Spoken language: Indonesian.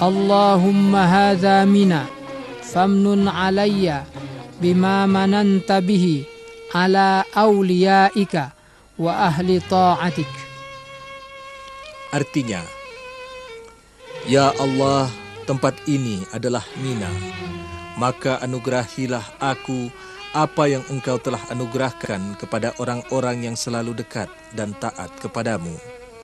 اللهم هذا منا فامنن علي بما مننت به على أوليائك وأهل طاعتك Artinya, Ya Allah, tempat ini adalah Mina. Maka anugerahilah aku apa yang engkau telah anugerahkan kepada orang-orang yang selalu dekat dan taat kepadamu.